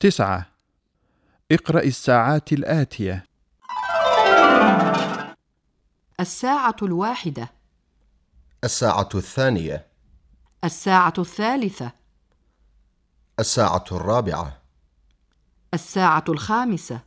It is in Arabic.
تسعة. اقرأ الساعات الآتية. الساعة الواحدة. الساعة الثانية. الساعة الثالثة. الساعة الرابعة. الساعة الخامسة.